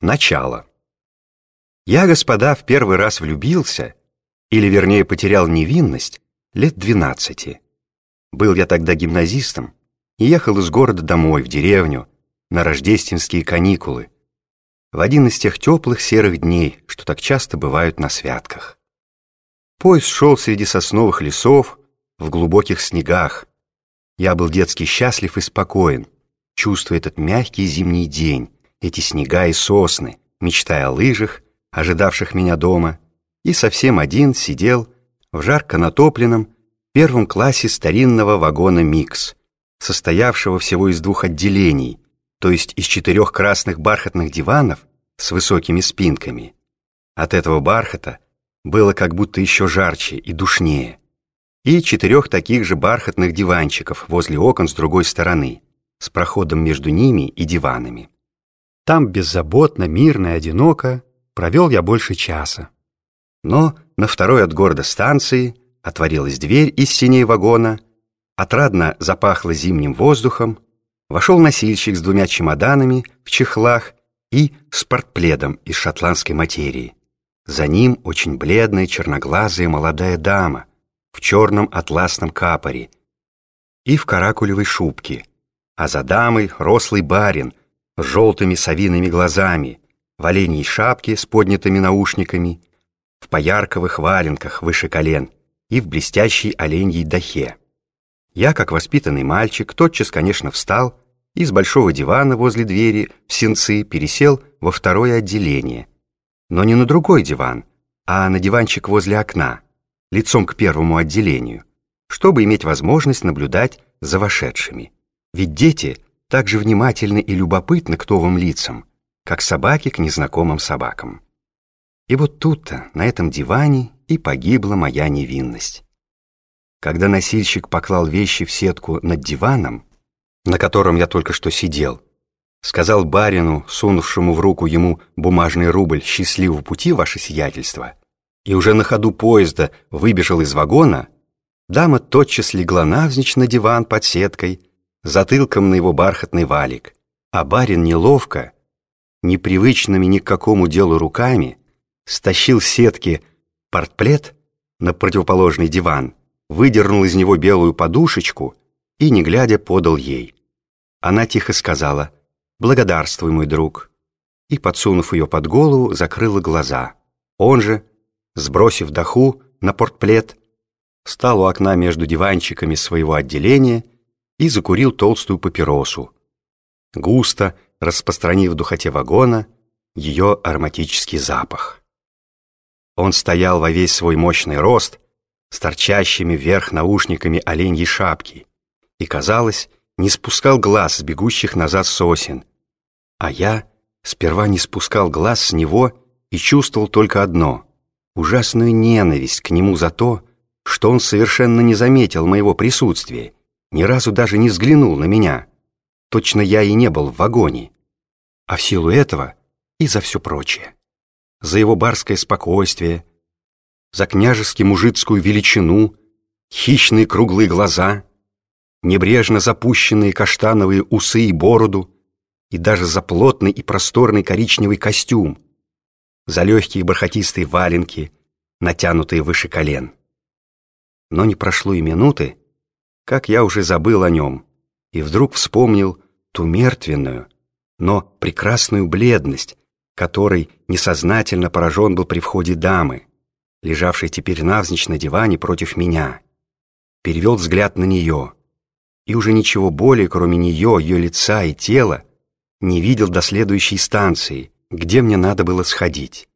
Начало. Я, господа, в первый раз влюбился, или, вернее, потерял невинность, лет двенадцати. Был я тогда гимназистом и ехал из города домой, в деревню, на рождественские каникулы, в один из тех теплых серых дней, что так часто бывают на святках. Поезд шел среди сосновых лесов, в глубоких снегах. Я был детски счастлив и спокоен, чувствуя этот мягкий зимний день, эти снега и сосны, мечтая о лыжах, ожидавших меня дома, и совсем один сидел в жарко натопленном первом классе старинного вагона «Микс», состоявшего всего из двух отделений, то есть из четырех красных бархатных диванов с высокими спинками. От этого бархата было как будто еще жарче и душнее. И четырех таких же бархатных диванчиков возле окон с другой стороны, с проходом между ними и диванами. Там беззаботно, мирно и одиноко провел я больше часа. Но на второй от города станции отворилась дверь из синей вагона, отрадно запахло зимним воздухом, вошел носильщик с двумя чемоданами в чехлах и с из шотландской материи. За ним очень бледная черноглазая молодая дама в черном атласном капоре и в каракулевой шубке, а за дамой рослый барин желтыми совиными глазами, в оленьей шапке с поднятыми наушниками, в поярковых валенках выше колен и в блестящей оленьей дахе. Я, как воспитанный мальчик, тотчас, конечно, встал и с большого дивана возле двери в сенцы пересел во второе отделение. Но не на другой диван, а на диванчик возле окна, лицом к первому отделению, чтобы иметь возможность наблюдать за вошедшими. Ведь дети — так же внимательны и любопытны к новым лицам, как собаки к незнакомым собакам. И вот тут-то, на этом диване, и погибла моя невинность. Когда носильщик поклал вещи в сетку над диваном, на котором я только что сидел, сказал барину, сунувшему в руку ему бумажный рубль «Счастливого пути, ваше сиятельство», и уже на ходу поезда выбежал из вагона, дама тотчас легла навзничь на диван под сеткой, затылком на его бархатный валик, а барин неловко, непривычными ни к какому делу руками, стащил сетки портплет на противоположный диван, выдернул из него белую подушечку и, не глядя, подал ей. Она тихо сказала «Благодарствуй, мой друг», и, подсунув ее под голову, закрыла глаза. Он же, сбросив доху на портплет, стал у окна между диванчиками своего отделения и закурил толстую папиросу, густо распространив в духоте вагона ее ароматический запах. Он стоял во весь свой мощный рост с торчащими вверх наушниками оленьей шапки и, казалось, не спускал глаз с бегущих назад сосен, а я сперва не спускал глаз с него и чувствовал только одно — ужасную ненависть к нему за то, что он совершенно не заметил моего присутствия ни разу даже не взглянул на меня. Точно я и не был в вагоне. А в силу этого и за все прочее. За его барское спокойствие, за княжески-мужицкую величину, хищные круглые глаза, небрежно запущенные каштановые усы и бороду, и даже за плотный и просторный коричневый костюм, за легкие бархатистые валенки, натянутые выше колен. Но не прошло и минуты, как я уже забыл о нем, и вдруг вспомнил ту мертвенную, но прекрасную бледность, которой несознательно поражен был при входе дамы, лежавшей теперь навзничь на диване против меня. Перевел взгляд на нее, и уже ничего более, кроме нее, ее лица и тела, не видел до следующей станции, где мне надо было сходить.